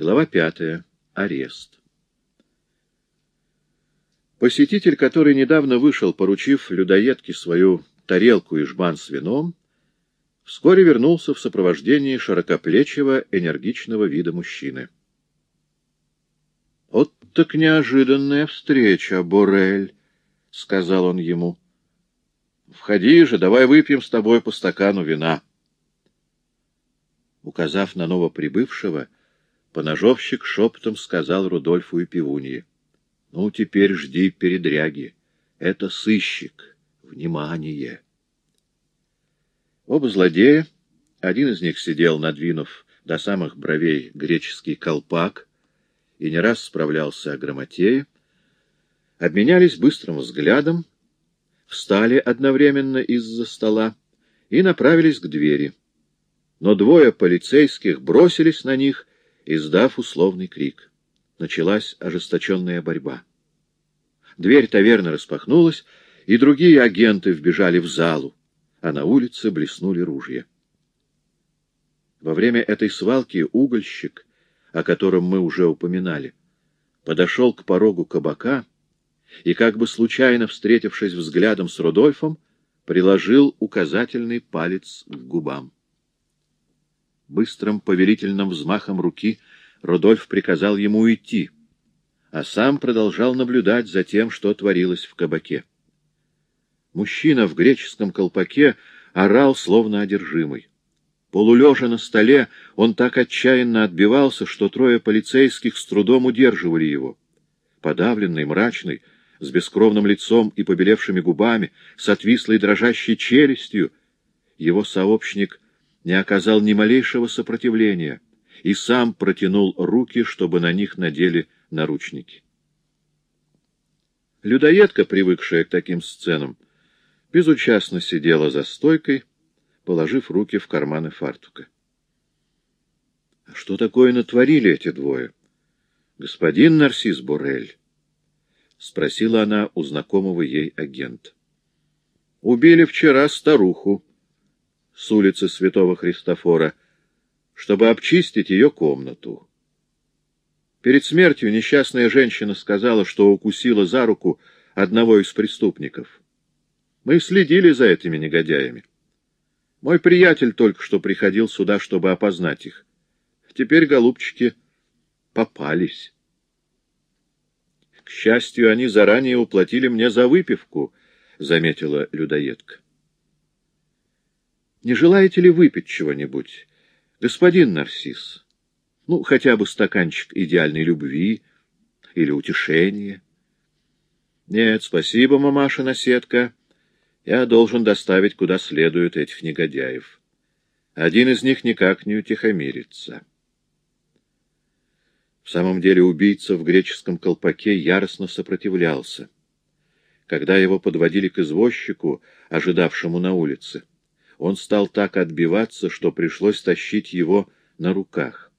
Глава пятая. Арест. Посетитель, который недавно вышел, поручив людоедке свою тарелку и жбан с вином, вскоре вернулся в сопровождении широкоплечего, энергичного вида мужчины. — Вот так неожиданная встреча, Борель, — сказал он ему. — Входи же, давай выпьем с тобой по стакану вина. Указав на новоприбывшего, поножовщик шепотом сказал Рудольфу и Пивунье. — Ну, теперь жди передряги. Это сыщик. Внимание! Оба злодея, один из них сидел, надвинув до самых бровей греческий колпак, и не раз справлялся о грамотее, обменялись быстрым взглядом, встали одновременно из-за стола и направились к двери. Но двое полицейских бросились на них, издав условный крик. Началась ожесточенная борьба. Дверь таверны распахнулась, и другие агенты вбежали в залу, а на улице блеснули ружья. Во время этой свалки угольщик, о котором мы уже упоминали, подошел к порогу кабака и, как бы случайно встретившись взглядом с Рудольфом, приложил указательный палец к губам. Быстрым повелительным взмахом руки Рудольф приказал ему уйти, а сам продолжал наблюдать за тем, что творилось в кабаке. Мужчина в греческом колпаке орал, словно одержимый. Полулежа на столе, он так отчаянно отбивался, что трое полицейских с трудом удерживали его. Подавленный, мрачный, с бескровным лицом и побелевшими губами, с отвислой дрожащей челюстью, его сообщник не оказал ни малейшего сопротивления и сам протянул руки, чтобы на них надели наручники. Людоедка, привыкшая к таким сценам, безучастно сидела за стойкой, положив руки в карманы фартука. — А что такое натворили эти двое? — Господин Нарсис Борель, — спросила она у знакомого ей агента. — Убили вчера старуху с улицы Святого Христофора, чтобы обчистить ее комнату. Перед смертью несчастная женщина сказала, что укусила за руку одного из преступников. Мы следили за этими негодяями. Мой приятель только что приходил сюда, чтобы опознать их. Теперь, голубчики, попались. К счастью, они заранее уплатили мне за выпивку, — заметила людоедка. Не желаете ли выпить чего-нибудь, господин Нарсис? Ну, хотя бы стаканчик идеальной любви или утешения? Нет, спасибо, мамаша-наседка. Я должен доставить куда следует этих негодяев. Один из них никак не утихомирится. В самом деле убийца в греческом колпаке яростно сопротивлялся. Когда его подводили к извозчику, ожидавшему на улице, он стал так отбиваться, что пришлось тащить его на руках.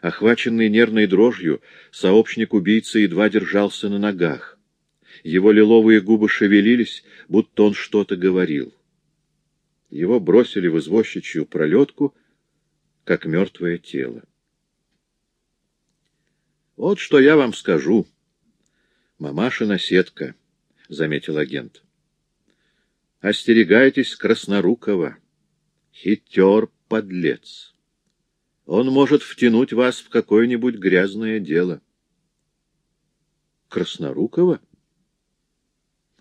Охваченный нервной дрожью, сообщник убийцы едва держался на ногах. Его лиловые губы шевелились, будто он что-то говорил. Его бросили в извозчичью пролетку, как мертвое тело. «Вот что я вам скажу, мамаша-наседка», — заметил агент. «Остерегайтесь Краснорукова, хитер-подлец. Он может втянуть вас в какое-нибудь грязное дело». «Краснорукова?»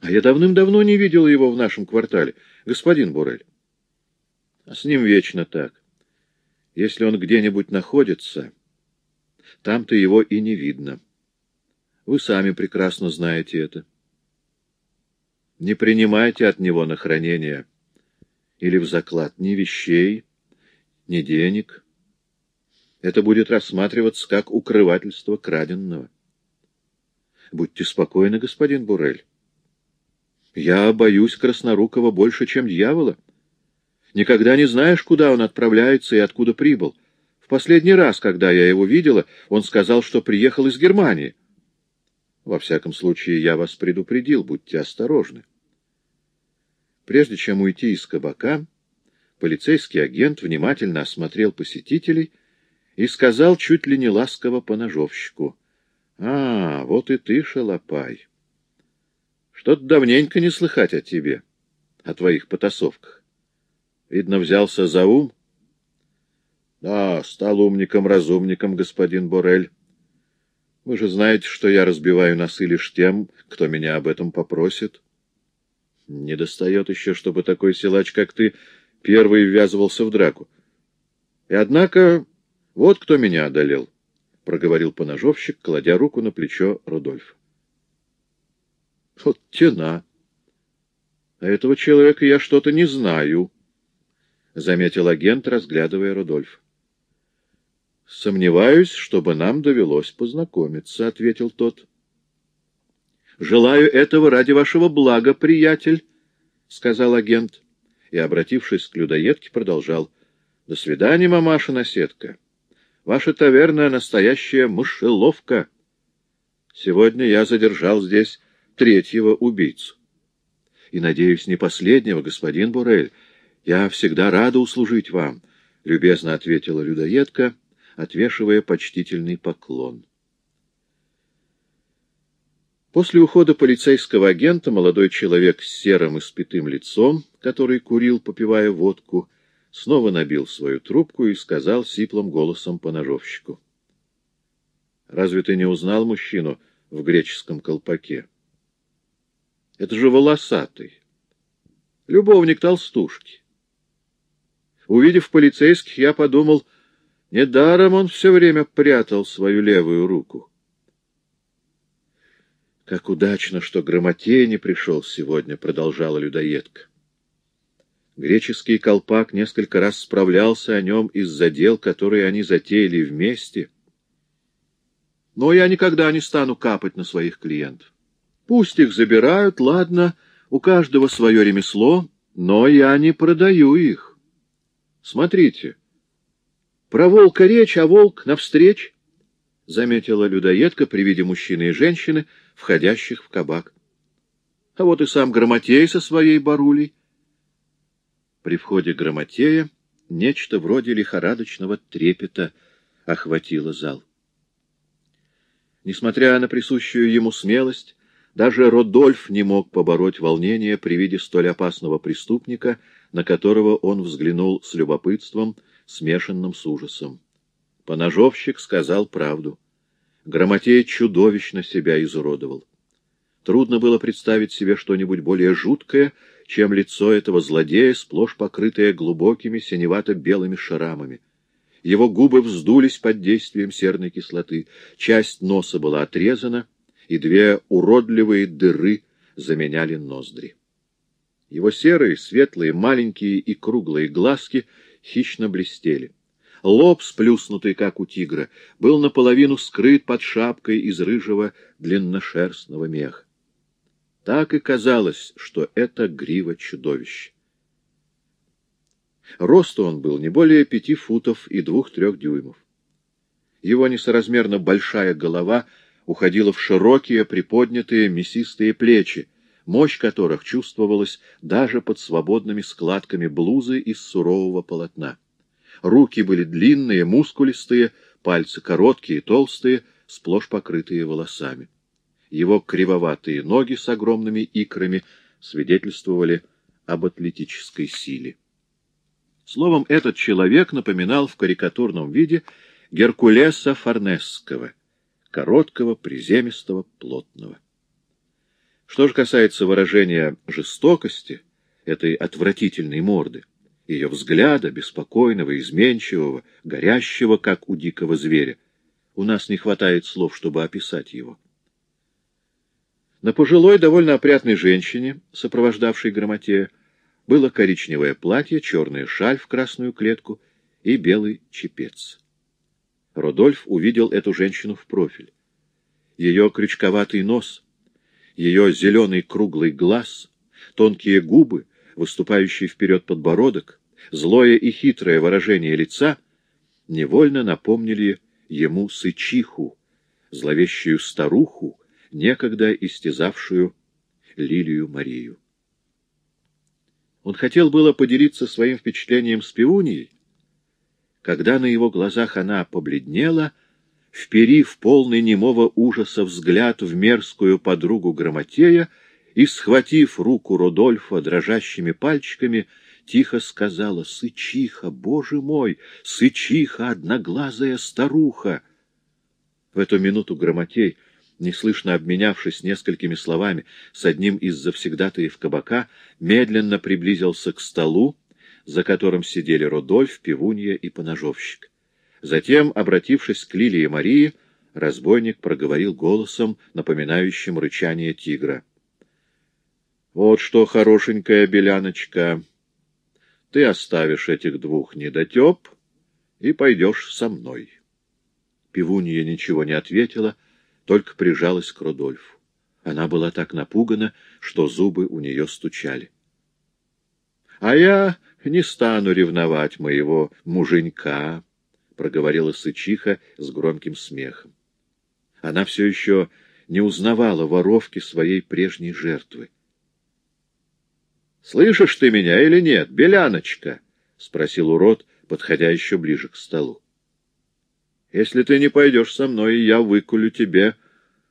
А я давным-давно не видел его в нашем квартале, господин Бурель. А с ним вечно так. Если он где-нибудь находится, там-то его и не видно. Вы сами прекрасно знаете это. Не принимайте от него на хранение или в заклад ни вещей, ни денег. Это будет рассматриваться как укрывательство краденного. Будьте спокойны, господин Бурель. Я боюсь Краснорукова больше, чем дьявола. Никогда не знаешь, куда он отправляется и откуда прибыл. В последний раз, когда я его видела, он сказал, что приехал из Германии. Во всяком случае, я вас предупредил, будьте осторожны. Прежде чем уйти из кабака, полицейский агент внимательно осмотрел посетителей и сказал чуть ли не ласково по ножовщику. — А, вот и ты, шалопай. Что-то давненько не слыхать о тебе, о твоих потасовках. Видно, взялся за ум? — Да, стал умником-разумником, господин Борель. Вы же знаете, что я разбиваю носы лишь тем, кто меня об этом попросит. Не достает еще, чтобы такой силач, как ты, первый ввязывался в драку. И однако, вот кто меня одолел, — проговорил поножовщик, кладя руку на плечо Рудольфа. Вот тена. А этого человека я что-то не знаю, — заметил агент, разглядывая Рудольфа. — Сомневаюсь, чтобы нам довелось познакомиться, — ответил тот. — Желаю этого ради вашего блага, приятель, — сказал агент. И, обратившись к людоедке, продолжал. — До свидания, мамаша-наседка. Ваша таверна — настоящая мышеловка. Сегодня я задержал здесь третьего убийцу. И, надеюсь, не последнего, господин Бурель. Я всегда рада услужить вам, — любезно ответила людоедка, — отвешивая почтительный поклон. После ухода полицейского агента молодой человек с серым и спитым лицом, который курил, попивая водку, снова набил свою трубку и сказал сиплым голосом по ножовщику. — Разве ты не узнал мужчину в греческом колпаке? — Это же волосатый. Любовник толстушки. Увидев полицейских, я подумал — Недаром он все время прятал свою левую руку. «Как удачно, что Грамотей не пришел сегодня», — продолжала людоедка. Греческий колпак несколько раз справлялся о нем из-за дел, которые они затеяли вместе. Но я никогда не стану капать на своих клиентов. Пусть их забирают, ладно, у каждого свое ремесло, но я не продаю их. Смотрите, про волка речь, а волк навстречь, — заметила людоедка при виде мужчины и женщины, входящих в кабак. А вот и сам Грамотей со своей барулей. При входе Грамотея нечто вроде лихорадочного трепета охватило зал. Несмотря на присущую ему смелость, даже Родольф не мог побороть волнение при виде столь опасного преступника, на которого он взглянул с любопытством — смешанным с ужасом. Поножовщик сказал правду. Грамотей чудовищно себя изуродовал. Трудно было представить себе что-нибудь более жуткое, чем лицо этого злодея, сплошь покрытое глубокими синевато-белыми шрамами. Его губы вздулись под действием серной кислоты, часть носа была отрезана, и две уродливые дыры заменяли ноздри. Его серые, светлые, маленькие и круглые глазки — хищно блестели. Лоб, сплюснутый, как у тигра, был наполовину скрыт под шапкой из рыжего длинношерстного меха. Так и казалось, что это грива чудовищ. Росту он был не более пяти футов и двух-трех дюймов. Его несоразмерно большая голова уходила в широкие, приподнятые, мясистые плечи, мощь которых чувствовалась даже под свободными складками блузы из сурового полотна. Руки были длинные, мускулистые, пальцы короткие, толстые, сплошь покрытые волосами. Его кривоватые ноги с огромными икрами свидетельствовали об атлетической силе. Словом, этот человек напоминал в карикатурном виде Геркулеса Форнесского, короткого, приземистого, плотного. Что же касается выражения жестокости этой отвратительной морды, ее взгляда, беспокойного, изменчивого, горящего, как у дикого зверя, у нас не хватает слов, чтобы описать его. На пожилой, довольно опрятной женщине, сопровождавшей Грамотея, было коричневое платье, черная шаль в красную клетку и белый чепец. Родольф увидел эту женщину в профиль. Ее крючковатый нос — ее зеленый круглый глаз, тонкие губы, выступающий вперед подбородок, злое и хитрое выражение лица невольно напомнили ему сычиху, зловещую старуху, некогда истязавшую Лилию Марию. Он хотел было поделиться своим впечатлением с пивуньей, когда на его глазах она побледнела, вперив полный немого ужаса взгляд в мерзкую подругу Грамотея и, схватив руку Рудольфа дрожащими пальчиками, тихо сказала «Сычиха, боже мой, сычиха, одноглазая старуха!» В эту минуту Грамотей, неслышно обменявшись несколькими словами с одним из завсегдатаев кабака, медленно приблизился к столу, за которым сидели Рудольф, Пивунья и Поножовщик. Затем, обратившись к Лилии Марии, разбойник проговорил голосом, напоминающим рычание тигра. — Вот что, хорошенькая беляночка, ты оставишь этих двух недотеп и пойдешь со мной. Пивунья ничего не ответила, только прижалась к Рудольфу. Она была так напугана, что зубы у нее стучали. — А я не стану ревновать моего муженька, — проговорила Сычиха с громким смехом. Она все еще не узнавала воровки своей прежней жертвы. — Слышишь ты меня или нет, Беляночка? — спросил урод, подходя еще ближе к столу. — Если ты не пойдешь со мной, я выкулю тебе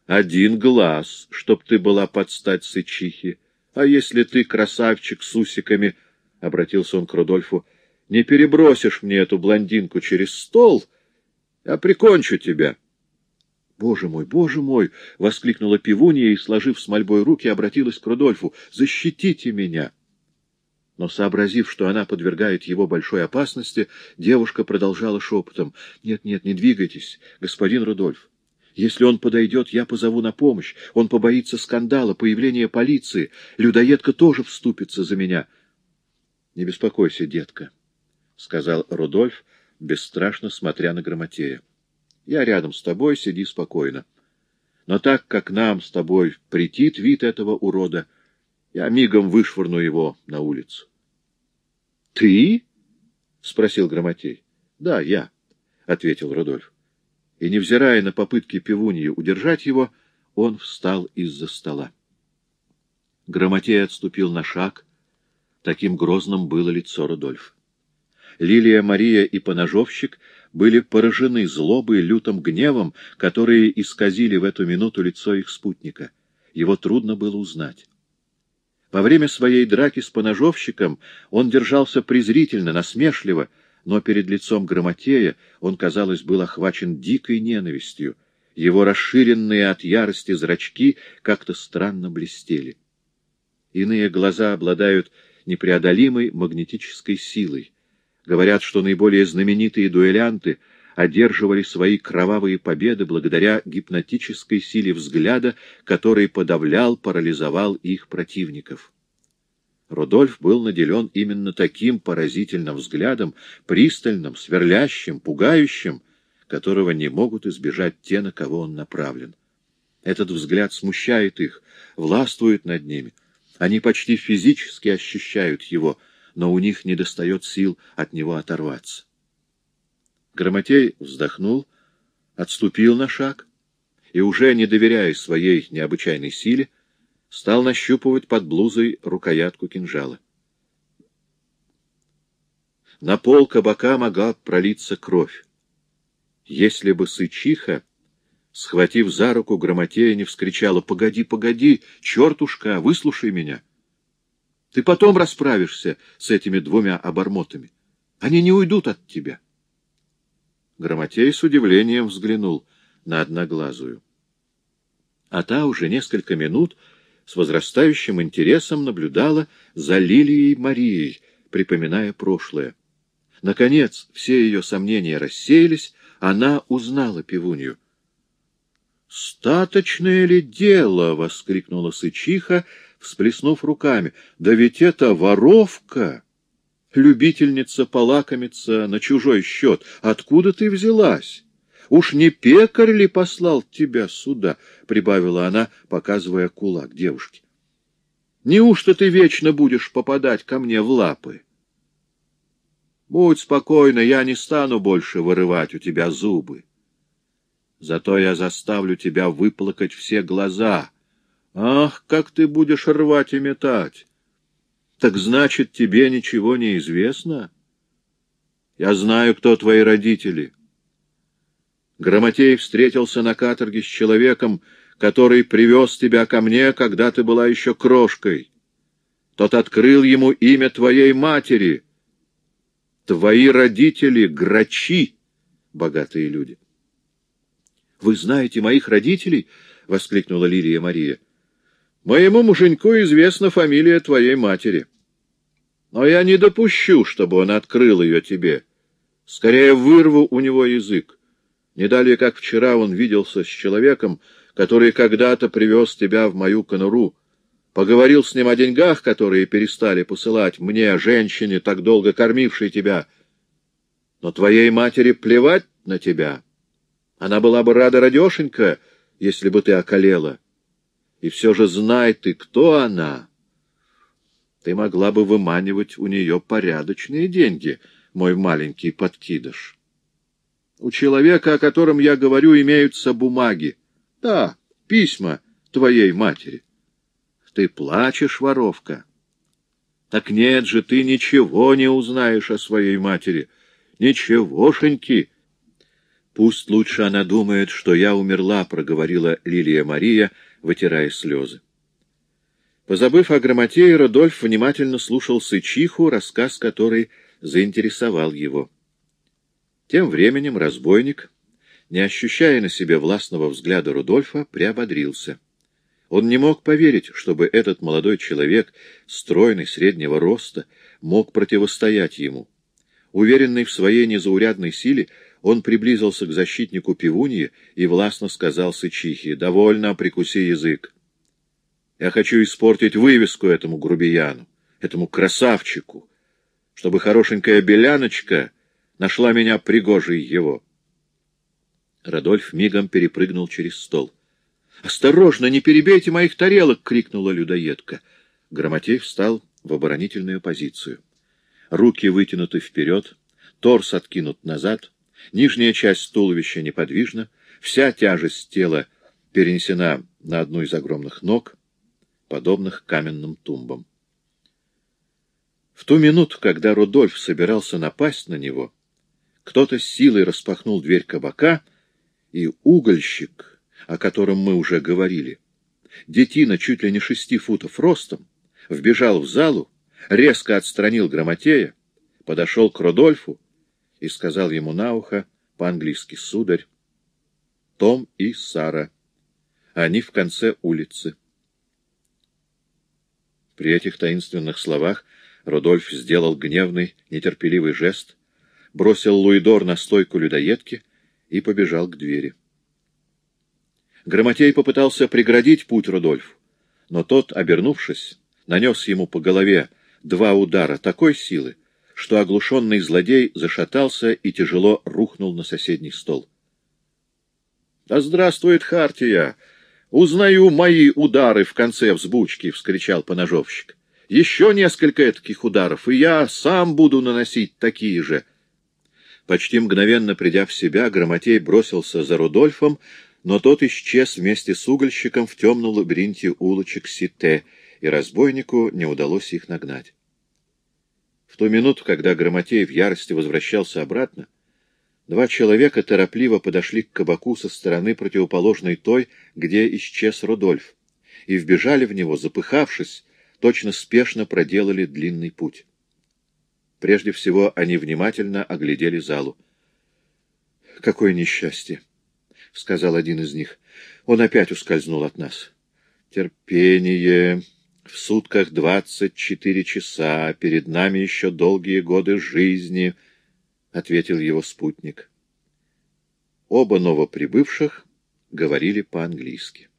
один глаз, чтоб ты была под стать Сычихе. А если ты, красавчик с усиками, —— обратился он к Рудольфу, — не перебросишь мне эту блондинку через стол, я прикончу тебя. — Боже мой, боже мой! — воскликнула пивунья и, сложив с мольбой руки, обратилась к Рудольфу. — Защитите меня! Но, сообразив, что она подвергает его большой опасности, девушка продолжала шепотом. — Нет, нет, не двигайтесь, господин Рудольф. Если он подойдет, я позову на помощь. Он побоится скандала, появления полиции. Людоедка тоже вступится за меня. — не беспокойся, детка, — сказал Рудольф, бесстрашно смотря на Грамотея. — Я рядом с тобой, сиди спокойно. Но так как нам с тобой претит вид этого урода, я мигом вышвырну его на улицу. — Ты? — спросил Грамотей. — Да, я, — ответил Рудольф. И, невзирая на попытки пивуньи удержать его, он встал из-за стола. Грамотей отступил на шаг, Таким грозным было лицо Рудольфа. Лилия, Мария и поножовщик были поражены злобой, лютым гневом, которые исказили в эту минуту лицо их спутника. Его трудно было узнать. Во время своей драки с поножовщиком он держался презрительно, насмешливо, но перед лицом Грамотея он, казалось, был охвачен дикой ненавистью. Его расширенные от ярости зрачки как-то странно блестели. Иные глаза обладают непреодолимой магнетической силой. Говорят, что наиболее знаменитые дуэлянты одерживали свои кровавые победы благодаря гипнотической силе взгляда, который подавлял, парализовал их противников. Рудольф был наделен именно таким поразительным взглядом, пристальным, сверлящим, пугающим, которого не могут избежать те, на кого он направлен. Этот взгляд смущает их, властвует над ними — они почти физически ощущают его, но у них недостает сил от него оторваться. Грамотей вздохнул, отступил на шаг и, уже не доверяя своей необычайной силе, стал нащупывать под блузой рукоятку кинжала. На пол кабака могла пролиться кровь. Если бы сычиха схватив за руку, Грамотея не вскричала «Погоди, погоди, чертушка, выслушай меня! Ты потом расправишься с этими двумя обормотами. Они не уйдут от тебя!» Грамотей с удивлением взглянул на одноглазую. А та уже несколько минут с возрастающим интересом наблюдала за Лилией Марией, припоминая прошлое. Наконец, все ее сомнения рассеялись, она узнала пивунью — «Статочное ли дело?» — воскликнула Сычиха, всплеснув руками. «Да ведь это воровка!» «Любительница полакомиться на чужой счет. Откуда ты взялась? Уж не пекарь ли послал тебя сюда?» — прибавила она, показывая кулак девушке. «Неужто ты вечно будешь попадать ко мне в лапы?» «Будь спокойна, я не стану больше вырывать у тебя зубы. Зато я заставлю тебя выплакать все глаза. Ах, как ты будешь рвать и метать! Так значит, тебе ничего не известно? Я знаю, кто твои родители. Грамотей встретился на каторге с человеком, который привез тебя ко мне, когда ты была еще крошкой. Тот открыл ему имя твоей матери. Твои родители — грачи, богатые люди. — Вы знаете моих родителей? — воскликнула Лилия Мария. — Моему муженьку известна фамилия твоей матери. Но я не допущу, чтобы он открыл ее тебе. Скорее вырву у него язык. Не далее, как вчера он виделся с человеком, который когда-то привез тебя в мою конуру, поговорил с ним о деньгах, которые перестали посылать мне, женщине, так долго кормившей тебя. Но твоей матери плевать на тебя. Она была бы рада, радешенька, если бы ты околела. И все же знай ты, кто она. Ты могла бы выманивать у нее порядочные деньги, мой маленький подкидыш. У человека, о котором я говорю, имеются бумаги. Да, письма твоей матери. Ты плачешь, воровка. Так нет же, ты ничего не узнаешь о своей матери. Ничегошеньки. Пусть лучше она думает, что я умерла, — проговорила Лилия Мария, вытирая слезы. Позабыв о грамоте, Родольф внимательно слушал Сычиху, рассказ которой заинтересовал его. Тем временем разбойник, не ощущая на себе властного взгляда Рудольфа, приободрился. Он не мог поверить, чтобы этот молодой человек, стройный, среднего роста, мог противостоять ему. Уверенный в своей незаурядной силе, он приблизился к защитнику пивуньи и властно сказал Сычихе, «Довольно, прикуси язык. Я хочу испортить вывеску этому грубияну, этому красавчику, чтобы хорошенькая беляночка нашла меня пригожей его». Радольф мигом перепрыгнул через стол. «Осторожно, не перебейте моих тарелок!» — крикнула людоедка. Громотей встал в оборонительную позицию. Руки вытянуты вперед, торс откинут назад, нижняя часть туловища неподвижна, вся тяжесть тела перенесена на одну из огромных ног, подобных каменным тумбам. В ту минуту, когда Рудольф собирался напасть на него, кто-то силой распахнул дверь кабака, и угольщик, о котором мы уже говорили, детина чуть ли не шести футов ростом, вбежал в залу, резко отстранил Грамотея, подошел к Родольфу и сказал ему на ухо по-английски «Сударь, Том и Сара, они в конце улицы». При этих таинственных словах Родольф сделал гневный, нетерпеливый жест, бросил Луидор на стойку людоедки и побежал к двери. Грамотей попытался преградить путь Рудольфу, но тот, обернувшись, нанес ему по голове два удара такой силы, что оглушенный злодей зашатался и тяжело рухнул на соседний стол. — Да здравствует Хартия! Узнаю мои удары в конце взбучки! — вскричал поножовщик. — Еще несколько таких ударов, и я сам буду наносить такие же. Почти мгновенно придя в себя, Грамотей бросился за Рудольфом, но тот исчез вместе с угольщиком в темном лабиринте улочек Сите, и разбойнику не удалось их нагнать. В ту минуту, когда Грамотей в ярости возвращался обратно, два человека торопливо подошли к кабаку со стороны противоположной той, где исчез Рудольф, и вбежали в него, запыхавшись, точно спешно проделали длинный путь. Прежде всего они внимательно оглядели залу. «Какое несчастье!» — сказал один из них. Он опять ускользнул от нас. «Терпение. В сутках двадцать четыре часа. Перед нами еще долгие годы жизни», — ответил его спутник. Оба новоприбывших говорили по-английски.